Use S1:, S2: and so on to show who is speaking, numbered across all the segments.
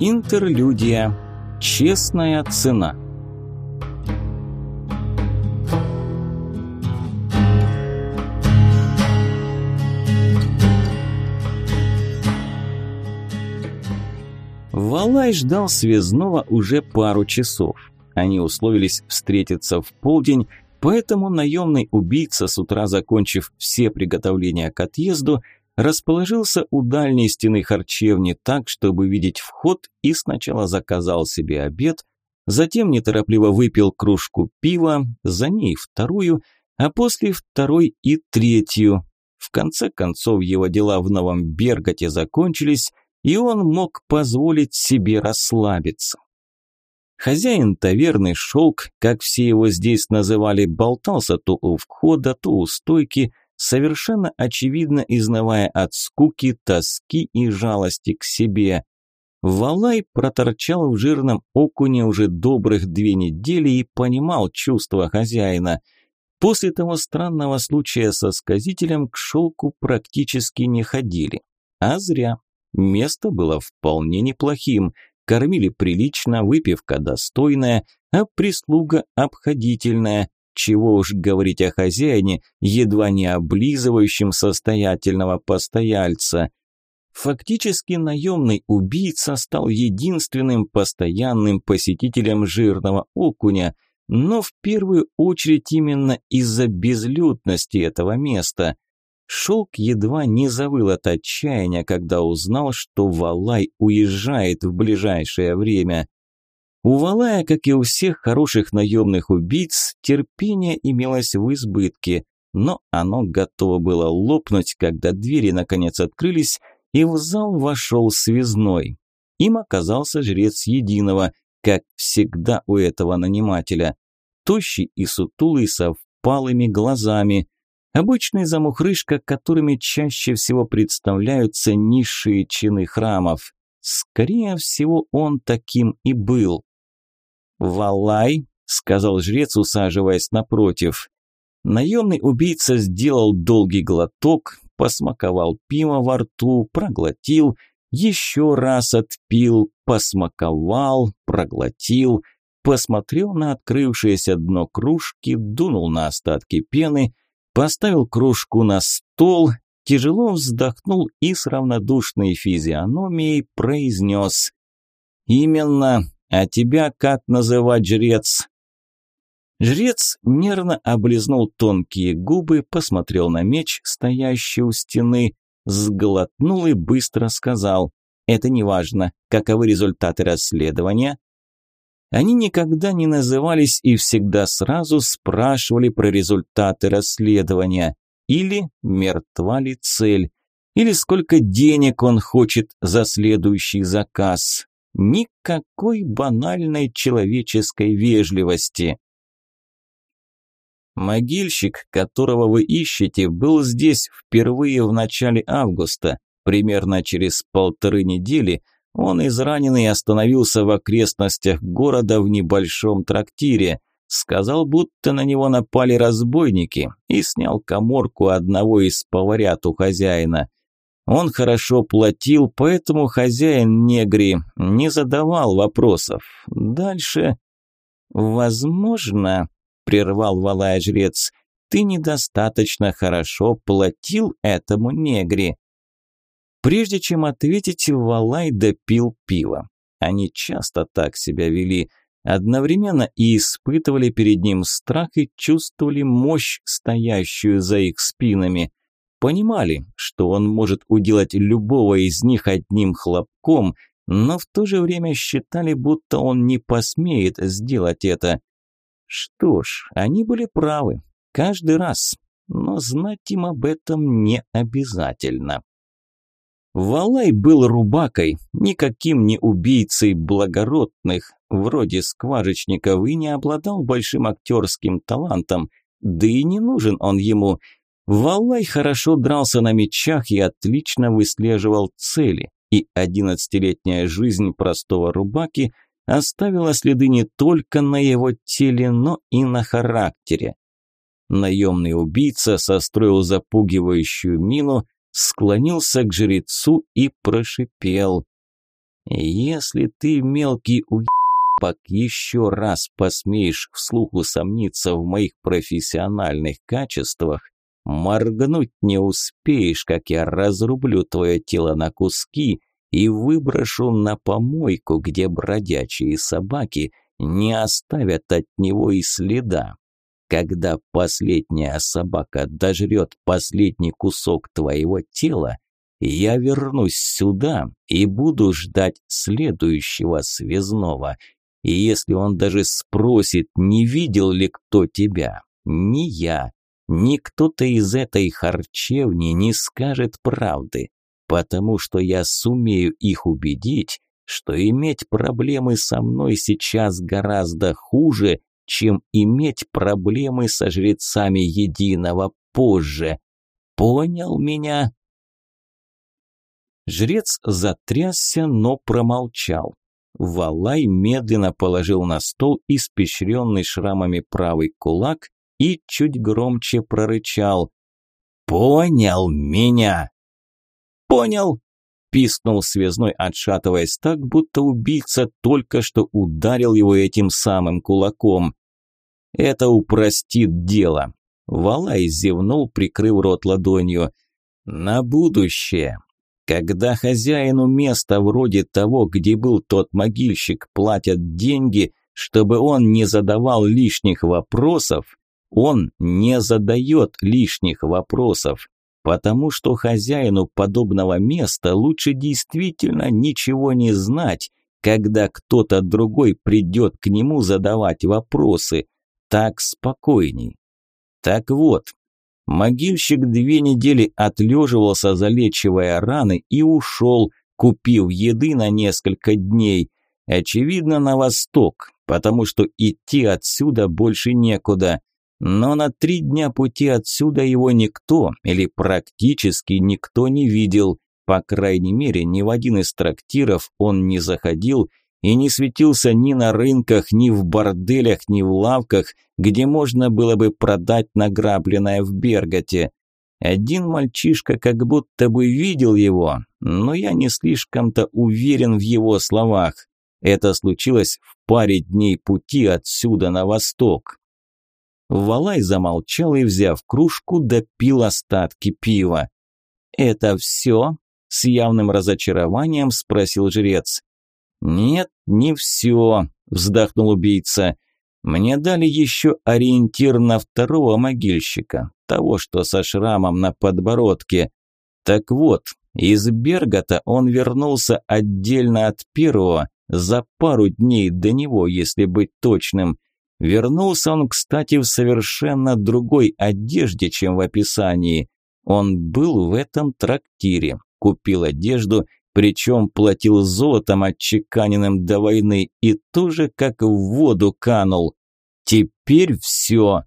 S1: Интерлюдия. Честная цена. Валай ждал связного уже пару часов. Они условились встретиться в полдень, поэтому наемный убийца, с утра закончив все приготовления к отъезду, расположился у дальней стены харчевни так, чтобы видеть вход и сначала заказал себе обед, затем неторопливо выпил кружку пива, за ней вторую, а после второй и третью. В конце концов его дела в Новом Берготе закончились, и он мог позволить себе расслабиться. Хозяин таверны Шелк, как все его здесь называли, болтался то у входа, то у стойки, совершенно очевидно изнавая от скуки, тоски и жалости к себе. Валай проторчал в жирном окуне уже добрых две недели и понимал чувства хозяина. После того странного случая со сказителем к шелку практически не ходили. А зря. Место было вполне неплохим. Кормили прилично, выпивка достойная, а прислуга обходительная. Чего уж говорить о хозяине, едва не облизывающем состоятельного постояльца. Фактически наемный убийца стал единственным постоянным посетителем жирного окуня, но в первую очередь именно из-за безлюдности этого места. Шелк едва не завыл от отчаяния, когда узнал, что Валай уезжает в ближайшее время. У Валая, как и у всех хороших наемных убийц, терпение имелось в избытке, но оно готово было лопнуть, когда двери наконец открылись, и в зал вошел связной. Им оказался жрец Единого, как всегда у этого нанимателя. Тощий и сутулый со впалыми глазами. Обычный замухрышка, которыми чаще всего представляются низшие чины храмов. Скорее всего, он таким и был. «Валай», – сказал жрец, усаживаясь напротив. Наемный убийца сделал долгий глоток, посмаковал пиво во рту, проглотил, еще раз отпил, посмаковал, проглотил, посмотрел на открывшееся дно кружки, дунул на остатки пены, поставил кружку на стол, тяжело вздохнул и с равнодушной физиономией произнес «Именно «А тебя как называть, жрец?» Жрец нервно облизнул тонкие губы, посмотрел на меч, стоящий у стены, сглотнул и быстро сказал «Это не важно. Каковы результаты расследования?» Они никогда не назывались и всегда сразу спрашивали про результаты расследования. Или мертва ли цель, или сколько денег он хочет за следующий заказ. Никакой банальной человеческой вежливости. Могильщик, которого вы ищете, был здесь впервые в начале августа. Примерно через полторы недели он израненный остановился в окрестностях города в небольшом трактире. Сказал, будто на него напали разбойники и снял коморку одного из поварят у хозяина. Он хорошо платил, поэтому хозяин негри не задавал вопросов. Дальше... «Возможно», – прервал Валая жрец, – «ты недостаточно хорошо платил этому негри». Прежде чем ответить, Валай допил пиво. Они часто так себя вели, одновременно и испытывали перед ним страх и чувствовали мощь, стоящую за их спинами. Понимали, что он может уделать любого из них одним хлопком, но в то же время считали, будто он не посмеет сделать это. Что ж, они были правы. Каждый раз. Но знать им об этом не обязательно. Валай был рубакой, никаким не убийцей благородных, вроде скважечников, и не обладал большим актерским талантом, да и не нужен он ему – Валай хорошо дрался на мечах и отлично выслеживал цели, и одиннадцатилетняя жизнь простого рубаки оставила следы не только на его теле, но и на характере. Наемный убийца состроил запугивающую мину, склонился к жрецу и прошипел. Если ты, мелкий уебак, еще раз посмеешь вслух усомниться в моих профессиональных качествах, моргнуть не успеешь, как я разрублю твое тело на куски и выброшу на помойку, где бродячие собаки не оставят от него и следа. Когда последняя собака дожрет последний кусок твоего тела, я вернусь сюда и буду ждать следующего связного. И если он даже спросит, не видел ли кто тебя, ни я, ни кто-то из этой харчевни не скажет правды, потому что я сумею их убедить, что иметь проблемы со мной сейчас гораздо хуже, чем иметь проблемы со жрецами единого позже. Понял меня? Жрец затрясся, но промолчал. Валай медленно положил на стол испещренный шрамами правый кулак и чуть громче прорычал. «Понял меня!» «Понял!» – пискнул связной, отшатываясь так, будто убийца только что ударил его этим самым кулаком. Это упростит дело. Валай зевнул, прикрыв рот ладонью. На будущее. Когда хозяину места вроде того, где был тот могильщик, платят деньги, чтобы он не задавал лишних вопросов, он не задает лишних вопросов, потому что хозяину подобного места лучше действительно ничего не знать, когда кто-то другой придет к нему задавать вопросы – так спокойней. Так вот, могильщик две недели отлеживался, залечивая раны, и ушел, купив еды на несколько дней. Очевидно, на восток, потому что идти отсюда больше некуда. Но на три дня пути отсюда его никто, или практически никто не видел. По крайней мере, ни в один из трактиров он не заходил и не светился ни на рынках, ни в борделях, ни в лавках, где можно было бы продать награбленное в Берготе. Один мальчишка как будто бы видел его, но я не слишком-то уверен в его словах. Это случилось в паре дней пути отсюда на восток. Валай замолчал и, взяв кружку, допил остатки пива. «Это все?» – с явным разочарованием спросил жрец. «Нет, не все», – вздохнул убийца. «Мне дали еще ориентир на второго могильщика, того, что со шрамом на подбородке. Так вот, из Бергота он вернулся отдельно от первого, за пару дней до него, если быть точным. Вернулся он, кстати, в совершенно другой одежде, чем в описании. Он был в этом трактире, купил одежду причем платил золотом отчеканенным до войны и тоже как в воду канул. Теперь все.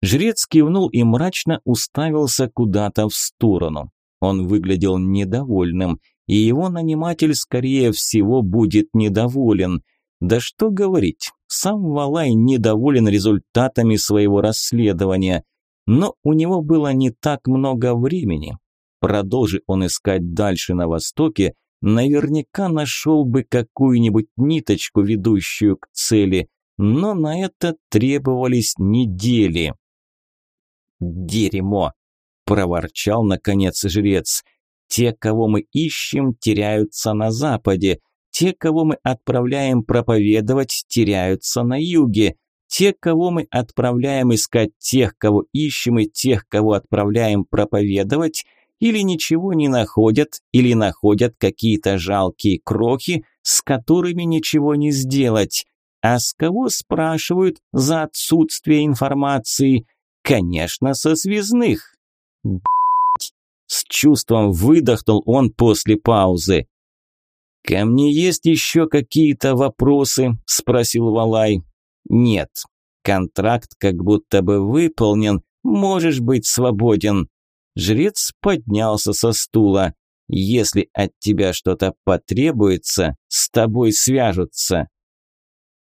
S1: Жрец кивнул и мрачно уставился куда-то в сторону. Он выглядел недовольным, и его наниматель, скорее всего, будет недоволен. Да что говорить, сам Валай недоволен результатами своего расследования, но у него было не так много времени, Продолжи он искать дальше на востоке, наверняка нашел бы какую-нибудь ниточку, ведущую к цели, но на это требовались недели. «Дерьмо!» – проворчал наконец жрец. «Те, кого мы ищем, теряются на западе. Те, кого мы отправляем проповедовать, теряются на юге. Те, кого мы отправляем искать тех, кого ищем, и тех, кого отправляем проповедовать – или ничего не находят, или находят какие-то жалкие крохи, с которыми ничего не сделать. А с кого спрашивают за отсутствие информации? Конечно, со связных. С чувством выдохнул он после паузы. «Ко мне есть еще какие-то вопросы?» – спросил Валай. «Нет. Контракт как будто бы выполнен. Можешь быть свободен». Жрец поднялся со стула. «Если от тебя что-то потребуется, с тобой свяжутся».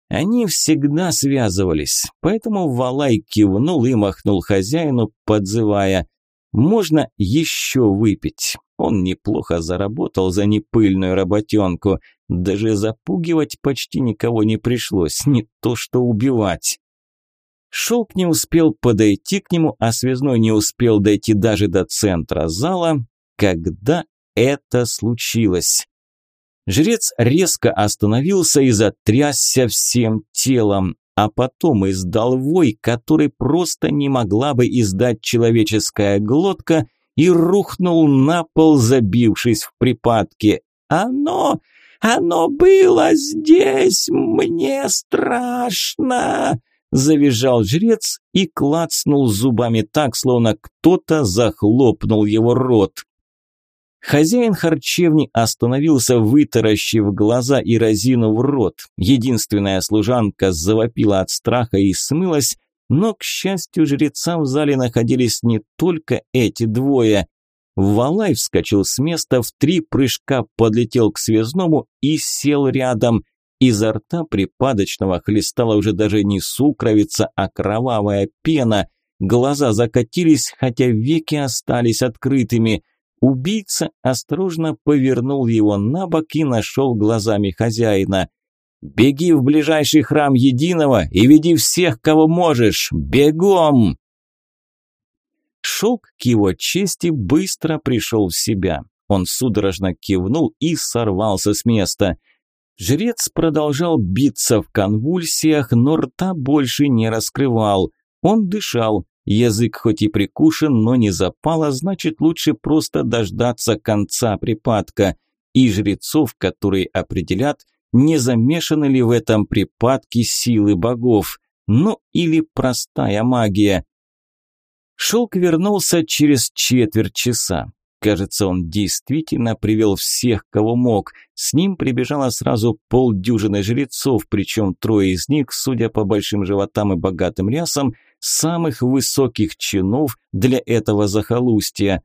S1: Они всегда связывались, поэтому Валай кивнул и махнул хозяину, подзывая Можно еще выпить. Он неплохо заработал за непыльную работенку. Даже запугивать почти никого не пришлось, не то что убивать. Шелк не успел подойти к нему, а связной не успел дойти даже до центра зала, когда это случилось. Жрец резко остановился и затрясся всем телом, а потом издал вой, который просто не могла бы издать человеческая глотка, и рухнул на пол, забившись в припадке. «Оно! Оно было здесь! Мне страшно!» Завизжал жрец и клацнул зубами так, словно кто-то захлопнул его рот. Хозяин харчевни остановился, вытаращив глаза и разинув рот. Единственная служанка завопила от страха и смылась, но, к счастью, жреца в зале находились не только эти двое. Валай вскочил с места, в три прыжка подлетел к связному и сел рядом. Изо рта припадочного хлестала уже даже не сукровица, а кровавая пена. Глаза закатились, хотя веки остались открытыми – Убийца осторожно повернул его на бок и нашел глазами хозяина. «Беги в ближайший храм Единого и веди всех, кого можешь! Бегом!» Шелк к его чести быстро пришел в себя. Он судорожно кивнул и сорвался с места. Жрец продолжал биться в конвульсиях, но рта больше не раскрывал. Он дышал, Язык хоть и прикушен, но не запал, а значит лучше просто дождаться конца припадка и жрецов, которые определят, не замешаны ли в этом припадке силы богов, ну или простая магия. Шелк вернулся через четверть часа. Кажется, он действительно привел всех, кого мог. С ним прибежало сразу полдюжины жрецов, причем трое из них, судя по большим животам и богатым рясам, самых высоких чинов для этого захолустья.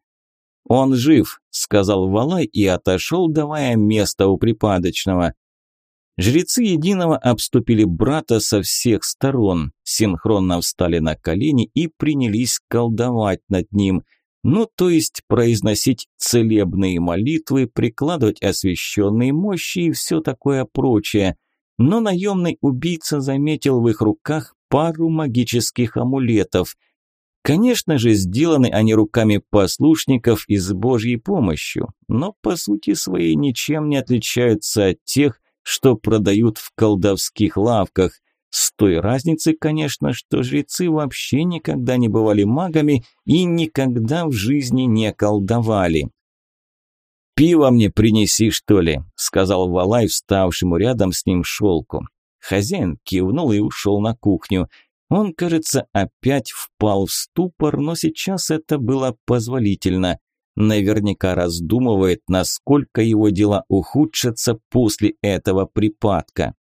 S1: «Он жив», – сказал Валай и отошел, давая место у припадочного. Жрецы Единого обступили брата со всех сторон, синхронно встали на колени и принялись колдовать над ним. Ну, то есть произносить целебные молитвы, прикладывать освященные мощи и все такое прочее. Но наемный убийца заметил в их руках пару магических амулетов. Конечно же, сделаны они руками послушников и с Божьей помощью, но по сути своей ничем не отличаются от тех, что продают в колдовских лавках. С той разницей, конечно, что жрецы вообще никогда не бывали магами и никогда в жизни не колдовали. «Пиво мне принеси, что ли», – сказал Валай, вставшему рядом с ним шелку. Хозяин кивнул и ушел на кухню. Он, кажется, опять впал в ступор, но сейчас это было позволительно. Наверняка раздумывает, насколько его дела ухудшатся после этого припадка.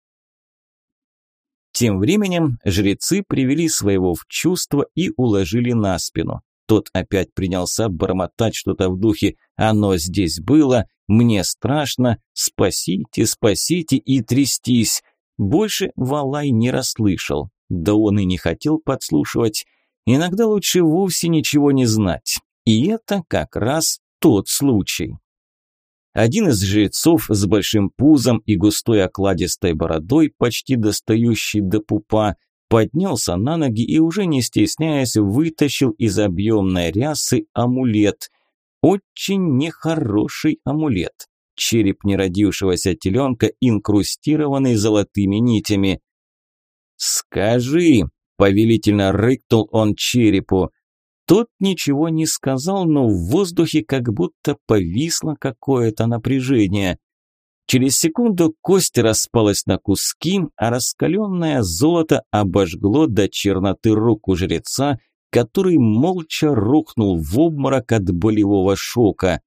S1: Тем временем жрецы привели своего в чувство и уложили на спину. Тот опять принялся бормотать что-то в духе «Оно здесь было», «Мне страшно», «Спасите, спасите» и трястись. Больше Валай не расслышал, да он и не хотел подслушивать. Иногда лучше вовсе ничего не знать. И это как раз тот случай. Один из жрецов с большим пузом и густой окладистой бородой, почти достающий до пупа, поднялся на ноги и уже не стесняясь вытащил из объемной рясы амулет. Очень нехороший амулет череп неродившегося теленка, инкрустированный золотыми нитями. «Скажи!» – повелительно рыкнул он черепу. Тот ничего не сказал, но в воздухе как будто повисло какое-то напряжение. Через секунду кость распалась на куски, а раскаленное золото обожгло до черноты руку жреца, который молча рухнул в обморок от болевого шока.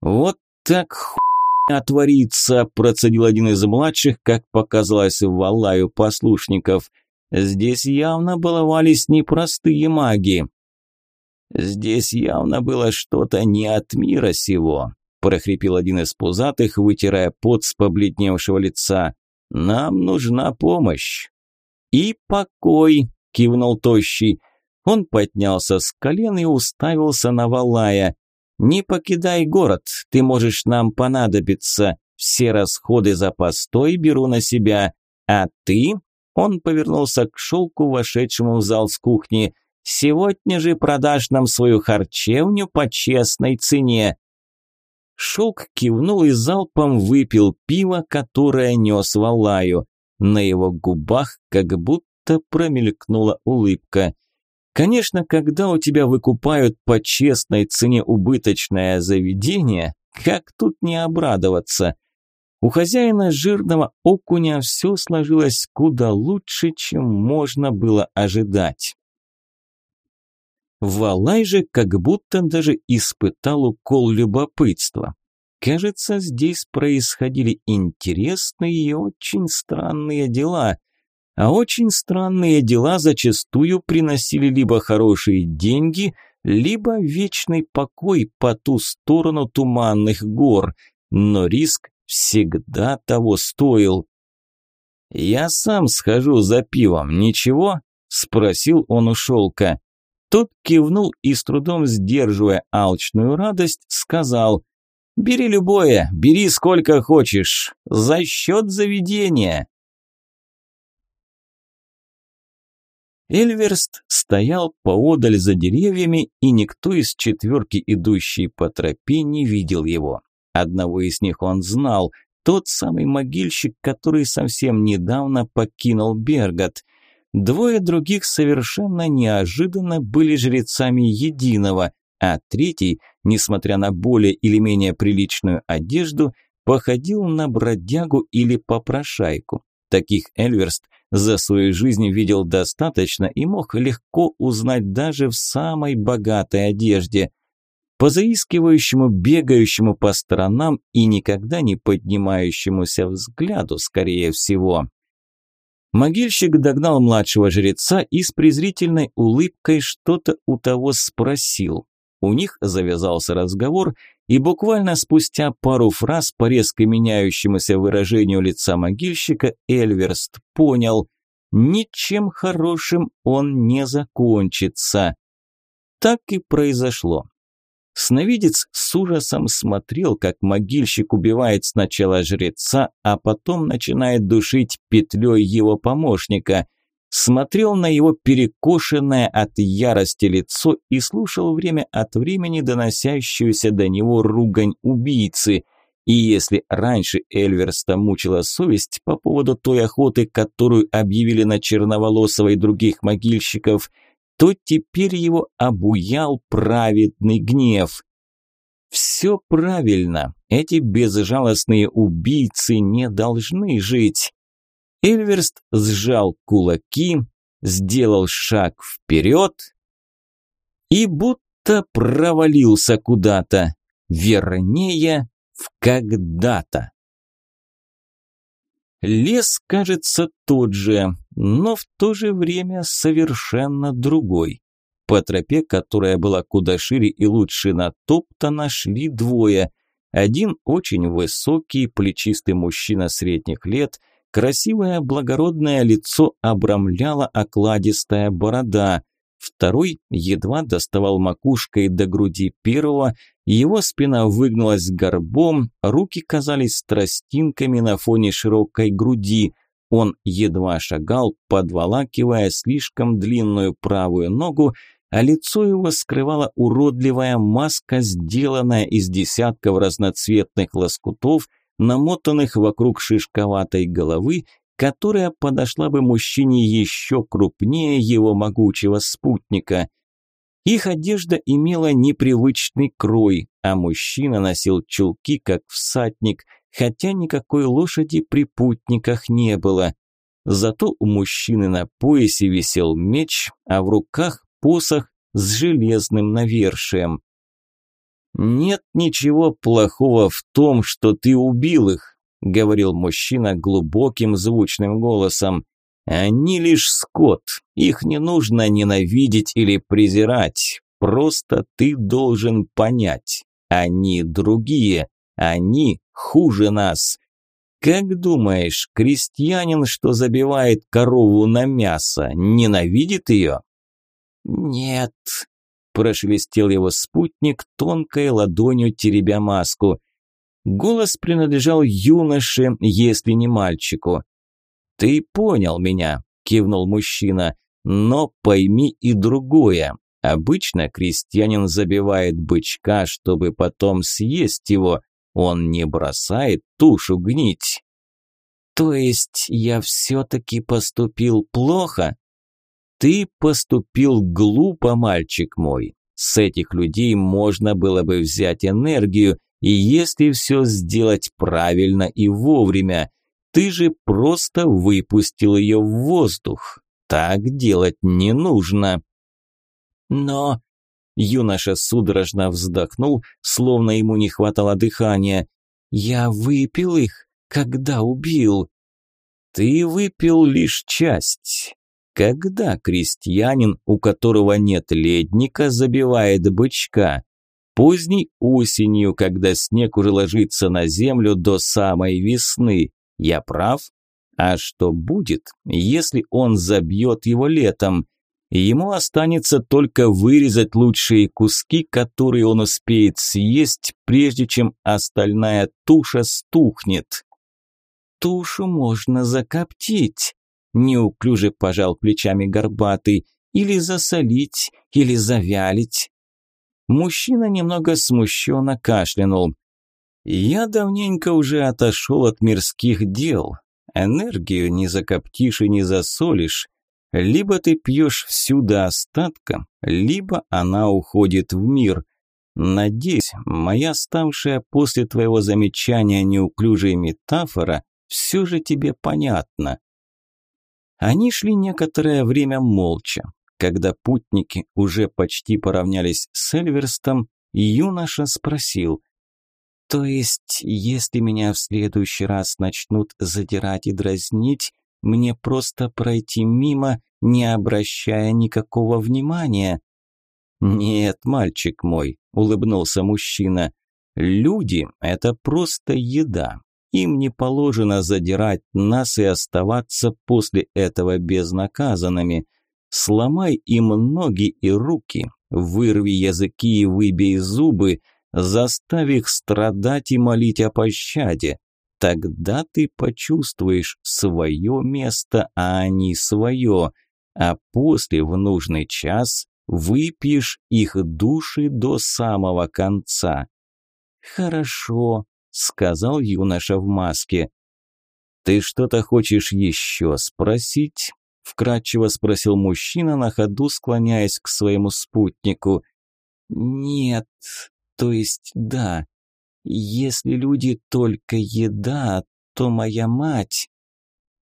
S1: Вот так хуйня творится», – процедил один из младших, как показалось Валаю послушников. «Здесь явно баловались непростые маги». «Здесь явно было что-то не от мира сего», – прохрипел один из пузатых, вытирая пот с побледневшего лица. «Нам нужна помощь». «И покой», – кивнул Тощий. Он поднялся с колен и уставился на Валая. «Не покидай город, ты можешь нам понадобиться. Все расходы за постой беру на себя. А ты?» Он повернулся к шелку, вошедшему в зал с кухни. «Сегодня же продашь нам свою харчевню по честной цене». Шелк кивнул и залпом выпил пиво, которое нес Валаю. На его губах как будто промелькнула улыбка. Конечно, когда у тебя выкупают по честной цене убыточное заведение, как тут не обрадоваться? У хозяина жирного окуня все сложилось куда лучше, чем можно было ожидать. Валай же как будто даже испытал укол любопытства. Кажется, здесь происходили интересные и очень странные дела. А очень странные дела зачастую приносили либо хорошие деньги, либо вечный покой по ту сторону туманных гор. Но риск всегда того стоил. «Я сам схожу за пивом, ничего?» – спросил он у шелка. Тот кивнул и, с трудом сдерживая алчную радость, сказал «Бери любое, бери сколько хочешь, за счет заведения». Эльверст стоял поодаль за деревьями, и никто из четверки, идущей по тропе, не видел его. Одного из них он знал, тот самый могильщик, который совсем недавно покинул Бергот. Двое других совершенно неожиданно были жрецами единого, а третий, несмотря на более или менее приличную одежду, походил на бродягу или попрошайку. Таких Эльверст за свою жизнь видел достаточно и мог легко узнать даже в самой богатой одежде – по заискивающему, бегающему по сторонам и никогда не поднимающемуся взгляду, скорее всего. Могильщик догнал младшего жреца и с презрительной улыбкой что-то у того спросил. У них завязался разговор, и буквально спустя пару фраз по резко меняющемуся выражению лица могильщика Эльверст понял – ничем хорошим он не закончится. Так и произошло. Сновидец с ужасом смотрел, как могильщик убивает сначала жреца, а потом начинает душить петлей его помощника. Смотрел на его перекошенное от ярости лицо и слушал время от времени доносящуюся до него ругань убийцы. И если раньше Эльверста мучила совесть по поводу той охоты, которую объявили на Черноволосого и других могильщиков – то теперь его обуял праведный гнев. Все правильно, эти безжалостные убийцы не должны жить. Эльверст сжал кулаки, сделал шаг вперед и будто провалился куда-то, вернее, в когда-то. Лес, кажется, тот же, но в то же время совершенно другой. По тропе, которая была куда шире и лучше натоптана, шли двое. Один очень высокий, плечистый мужчина средних лет, красивое благородное лицо обрамляла окладистая борода. Второй едва доставал макушкой до груди первого, его спина выгнулась горбом, руки казались тростинками на фоне широкой груди. Он едва шагал, подволакивая слишком длинную правую ногу, а лицо его скрывала уродливая маска, сделанная из десятков разноцветных лоскутов, намотанных вокруг шишковатой головы, которая подошла бы мужчине еще крупнее его могучего спутника. Их одежда имела непривычный крой, а мужчина носил чулки, как всадник – хотя никакой лошади при путниках не было. Зато у мужчины на поясе висел меч, а в руках посох с железным навершием. «Нет ничего плохого в том, что ты убил их», – говорил мужчина глубоким звучным голосом. «Они лишь скот, их не нужно ненавидеть или презирать, просто ты должен понять, они другие, они хуже нас. Как думаешь, крестьянин, что забивает корову на мясо, ненавидит ее? «Нет», – прошелестел его спутник, тонкой ладонью теребя маску. Голос принадлежал юноше, если не мальчику. «Ты понял меня», – кивнул мужчина, – «но пойми и другое. Обычно крестьянин забивает бычка, чтобы потом съесть его. Он не бросает тушу гнить». «То есть я все-таки поступил плохо?» «Ты поступил глупо, мальчик мой. С этих людей можно было бы взять энергию, и если все сделать правильно и вовремя, ты же просто выпустил ее в воздух. Так делать не нужно». «Но...» Юноша судорожно вздохнул, словно ему не хватало дыхания. «Я выпил их, когда убил». «Ты выпил лишь часть. Когда крестьянин, у которого нет ледника, забивает бычка? Поздней осенью, когда снег уже ложится на землю до самой весны. Я прав? А что будет, если он забьет его летом? Ему останется только вырезать лучшие куски, которые он успеет съесть, прежде чем остальная туша стухнет. Тушу можно закоптить, неуклюже пожал плечами горбатый, или засолить, или завялить. Мужчина немного смущенно кашлянул. «Я давненько уже отошел от мирских дел. Энергию не закоптишь и не засолишь. Либо ты пьешь всю до остатка, либо она уходит в мир. Надеюсь, моя ставшая после твоего замечания неуклюжая метафора все же тебе понятна. Они шли некоторое время молча. Когда путники уже почти поравнялись с Эльверстом, юноша спросил, «То есть, если меня в следующий раз начнут задирать и дразнить, мне просто пройти мимо, не обращая никакого внимания?» «Нет, мальчик мой», – улыбнулся мужчина, – «люди – это просто еда. Им не положено задирать нас и оставаться после этого безнаказанными. Сломай им ноги и руки, вырви языки и выбей зубы, заставь их страдать и молить о пощаде. Тогда ты почувствуешь свое место, а они свое, а после в нужный час выпьешь их души до самого конца. Хорошо, сказал юноша в маске. «Ты что-то хочешь еще спросить?» – вкратчиво спросил мужчина, на ходу склоняясь к своему спутнику. «Нет, то есть да. Если люди только еда, то моя мать...»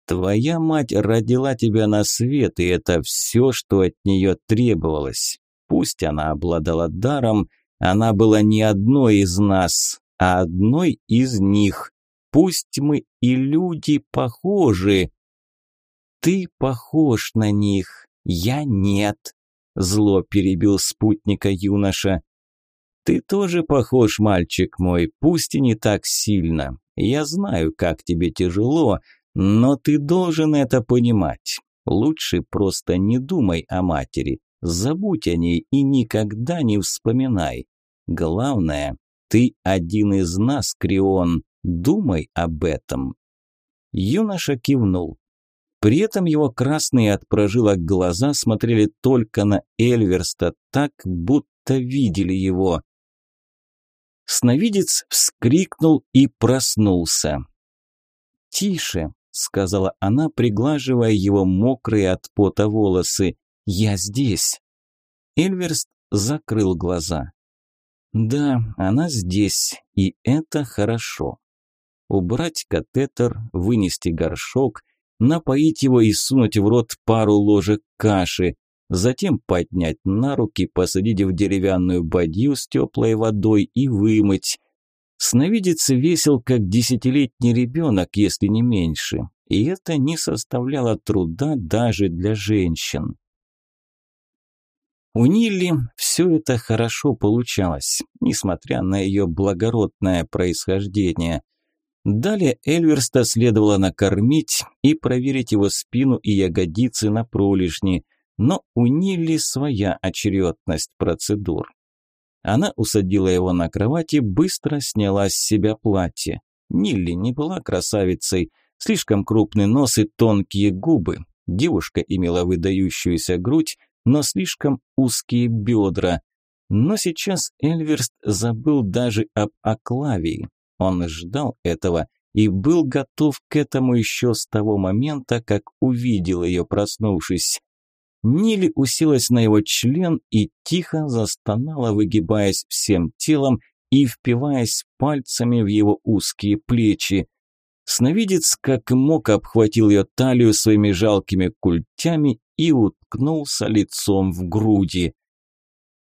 S1: «Твоя мать родила тебя на свет, и это все, что от нее требовалось. Пусть она обладала даром, она была не одной из нас, а одной из них. Пусть мы и люди похожи. Ты похож на них, я нет, зло перебил спутника юноша. Ты тоже похож, мальчик мой, пусть и не так сильно. Я знаю, как тебе тяжело, но ты должен это понимать. Лучше просто не думай о матери, забудь о ней и никогда не вспоминай. Главное, ты один из нас, Крион. Думай об этом. Юноша кивнул. При этом его красные от прожилок глаза смотрели только на Эльверста, так будто видели его. Сновидец вскрикнул и проснулся. «Тише», – сказала она, приглаживая его мокрые от пота волосы. «Я здесь». Эльверст закрыл глаза. Да, она здесь, и это хорошо. Убрать катетер, вынести горшок, напоить его и сунуть в рот пару ложек каши, затем поднять на руки, посадить в деревянную бадью с теплой водой и вымыть. Сновидец весил, как десятилетний ребенок, если не меньше, и это не составляло труда даже для женщин. У Нилли все это хорошо получалось, несмотря на ее благородное происхождение. Далее Эльверста следовало накормить и проверить его спину и ягодицы на пролежни. но у Нилли своя очередность процедур. Она усадила его на кровати, быстро сняла с себя платье. Нилли не была красавицей, слишком крупный нос и тонкие губы. Девушка имела выдающуюся грудь, но слишком узкие бедра. Но сейчас Эльверст забыл даже об Аклавии. Он ждал этого и был готов к этому еще с того момента, как увидел ее, проснувшись. Нили уселась на его член и тихо застонала, выгибаясь всем телом и впиваясь пальцами в его узкие плечи. Сновидец как мог обхватил ее талию своими жалкими культями и уткнулся лицом в груди.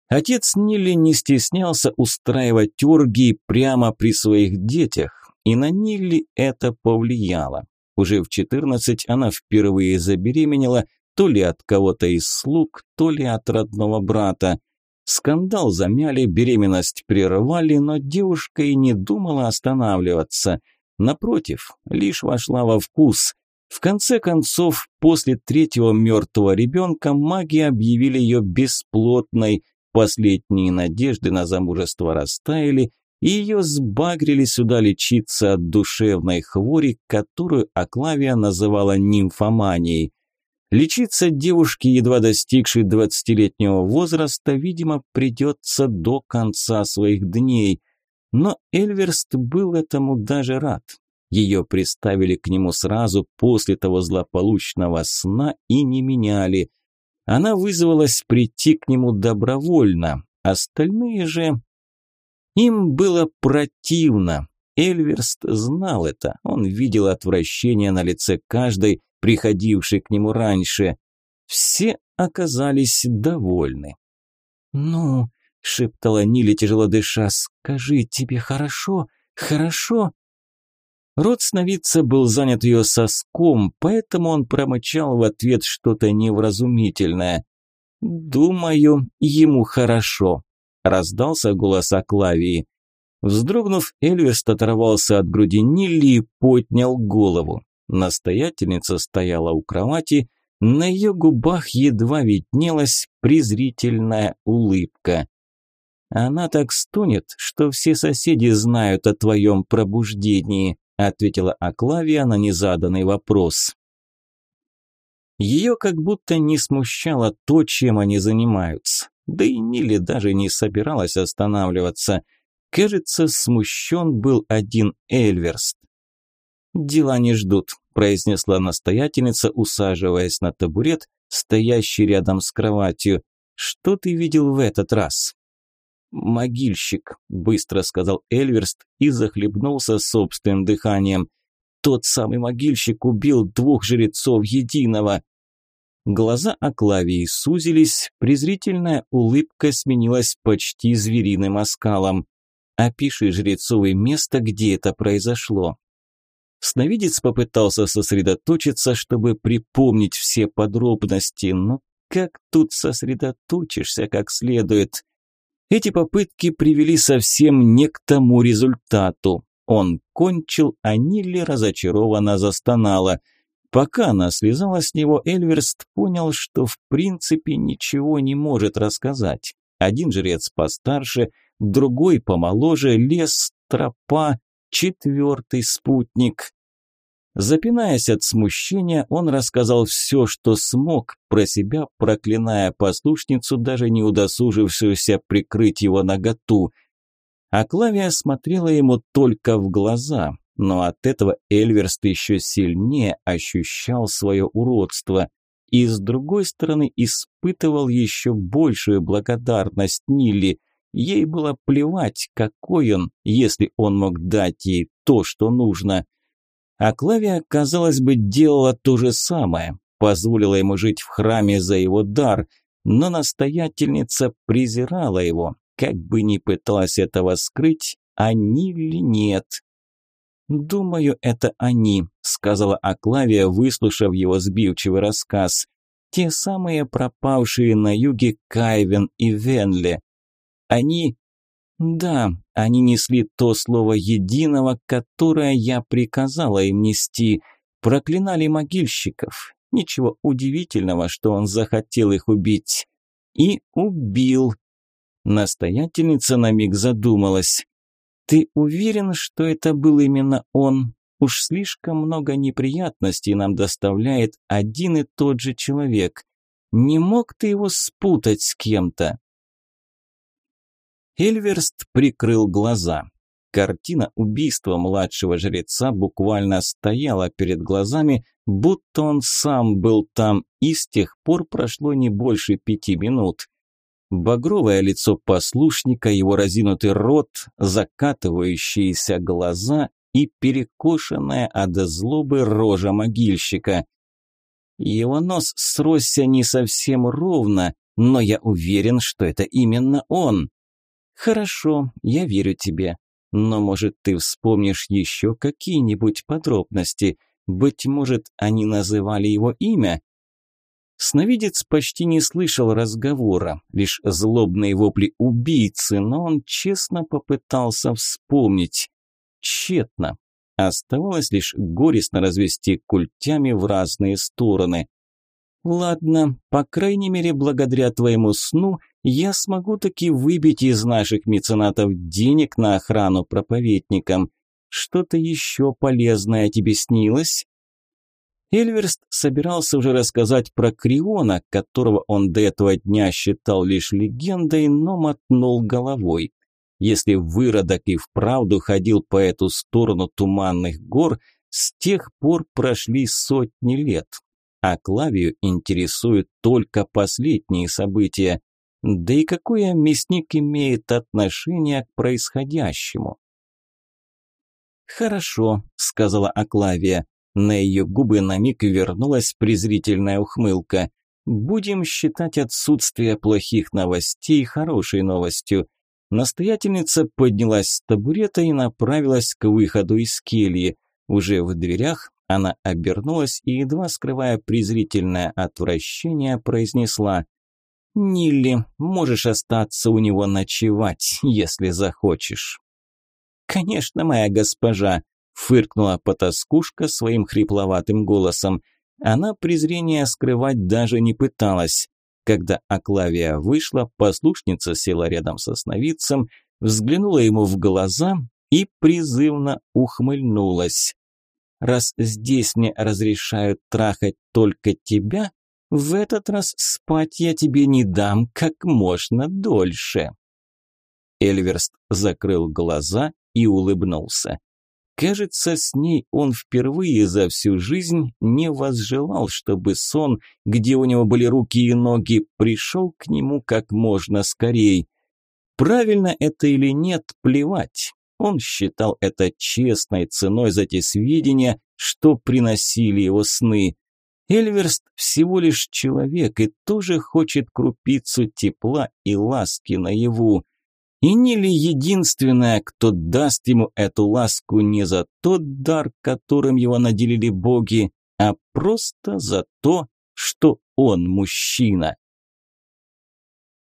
S1: Отец Нили не стеснялся устраивать оргии прямо при своих детях, и на Нилли это повлияло. Уже в 14 она впервые забеременела, то ли от кого-то из слуг, то ли от родного брата. Скандал замяли, беременность прервали, но девушка и не думала останавливаться. Напротив, лишь вошла во вкус. В конце концов, после третьего мертвого ребенка маги объявили ее бесплотной, Последние надежды на замужество растаяли, и ее сбагрили сюда лечиться от душевной хвори, которую Аклавия называла нимфоманией. Лечиться девушке, едва достигшей двадцатилетнего возраста, видимо, придется до конца своих дней. Но Эльверст был этому даже рад. Ее приставили к нему сразу после того злополучного сна и не меняли. Она вызвалась прийти к нему добровольно, остальные же... Им было противно. Эльверст знал это, он видел отвращение на лице каждой, приходившей к нему раньше. Все оказались довольны.
S2: «Ну», – шептала Ниля, тяжело дыша, – «скажи, тебе хорошо? Хорошо?»
S1: Рот сновидца был занят ее соском, поэтому он промычал в ответ что-то невразумительное. «Думаю, ему хорошо», – раздался голос Аклавии. Вздрогнув, Эльвест оторвался от груди Нилли и поднял голову. Настоятельница стояла у кровати, на ее губах едва виднелась презрительная улыбка. «Она так стонет, что все соседи знают о твоем пробуждении», ответила Аклавия на незаданный вопрос. Ее как будто не смущало то, чем они занимаются. Да и Нили даже не собиралась останавливаться. Кажется, смущен был один Эльверст. «Дела не ждут», – произнесла настоятельница, усаживаясь на табурет, стоящий рядом с кроватью. «Что ты видел в этот раз?» «Могильщик», – быстро сказал Эльверст и захлебнулся собственным дыханием. «Тот самый могильщик убил двух жрецов единого». Глаза Аклавии сузились, презрительная улыбка сменилась почти звериным оскалом. «Опиши жрецовое место, где это произошло». Сновидец попытался сосредоточиться, чтобы припомнить все подробности, но как тут сосредоточишься как следует? Эти попытки привели совсем не к тому результату. Он кончил, а Нилли разочарованно застонала. Пока она связала с него, Эльверст понял, что в принципе ничего не может рассказать. Один жрец постарше, другой помоложе, лес, тропа, четвертый спутник. Запинаясь от смущения, он рассказал все, что смог, про себя проклиная послушницу, даже не удосужившуюся прикрыть его наготу. А Клавия смотрела ему только в глаза, но от этого Эльверст еще сильнее ощущал свое уродство и, с другой стороны, испытывал еще большую благодарность Нилли. Ей было плевать, какой он, если он мог дать ей то, что нужно – а Клавия, казалось бы, делала то же самое, позволила ему жить в храме за его дар, но настоятельница презирала его, как бы ни пыталась этого скрыть, они ли нет. «Думаю, это они», – сказала Аклавия, выслушав его сбивчивый рассказ. «Те самые пропавшие на юге Кайвен и Венле. Они да, они несли то слово единого, которое я приказала им нести, проклинали могильщиков. Ничего удивительного, что он захотел их убить. И убил. Настоятельница на миг задумалась. «Ты уверен, что это был именно он? Уж слишком много неприятностей нам доставляет один и тот же человек. Не мог ты его спутать с кем-то?» Эльверст прикрыл глаза. Картина убийства младшего жреца буквально стояла перед глазами, будто он сам был там, и с тех пор прошло не больше пяти минут. Багровое лицо послушника, его разинутый рот, закатывающиеся глаза и перекошенная от злобы рожа могильщика. Его нос сросся не совсем ровно, но я уверен, что это именно он. Хорошо, я верю тебе. Но, может, ты вспомнишь еще какие-нибудь подробности? Быть может, они называли его имя? Сновидец почти не слышал разговора, лишь злобные вопли убийцы, но он честно попытался вспомнить. Тщетно. Оставалось лишь горестно развести культями в разные стороны. Ладно, по крайней мере, благодаря твоему сну я смогу таки выбить из наших меценатов денег на охрану проповедникам. Что-то еще полезное тебе снилось? Эльверст собирался уже рассказать про Криона, которого он до этого дня считал лишь легендой, но мотнул головой. Если выродок и вправду ходил по эту сторону туманных гор, с тех пор прошли сотни лет. А Клавию интересуют только последние события. Да и какое мясник имеет отношение к происходящему? «Хорошо», – сказала Аклавия. На ее губы на миг вернулась презрительная ухмылка. «Будем считать отсутствие плохих новостей хорошей новостью». Настоятельница поднялась с табурета и направилась к выходу из кельи. Уже в дверях она обернулась и, едва скрывая презрительное отвращение, произнесла «Нилли, можешь остаться у него ночевать, если захочешь». «Конечно, моя госпожа», – фыркнула потаскушка своим хрипловатым голосом. Она презрение скрывать даже не пыталась. Когда Аклавия вышла, послушница села рядом со сновидцем, взглянула ему в глаза и призывно ухмыльнулась. «Раз здесь мне разрешают трахать только тебя, в этот раз спать я тебе не дам как можно дольше». Эльверст закрыл глаза и улыбнулся. Кажется, с ней он впервые за всю жизнь не возжелал, чтобы сон, где у него были руки и ноги, пришел к нему как можно скорее. Правильно это или нет, плевать. Он считал это честной ценой за те сведения, что приносили его сны. Эльверст всего лишь человек и тоже хочет крупицу тепла и ласки наяву. И не ли единственная, кто даст ему эту ласку не за тот дар, которым его наделили боги, а просто за то, что он мужчина?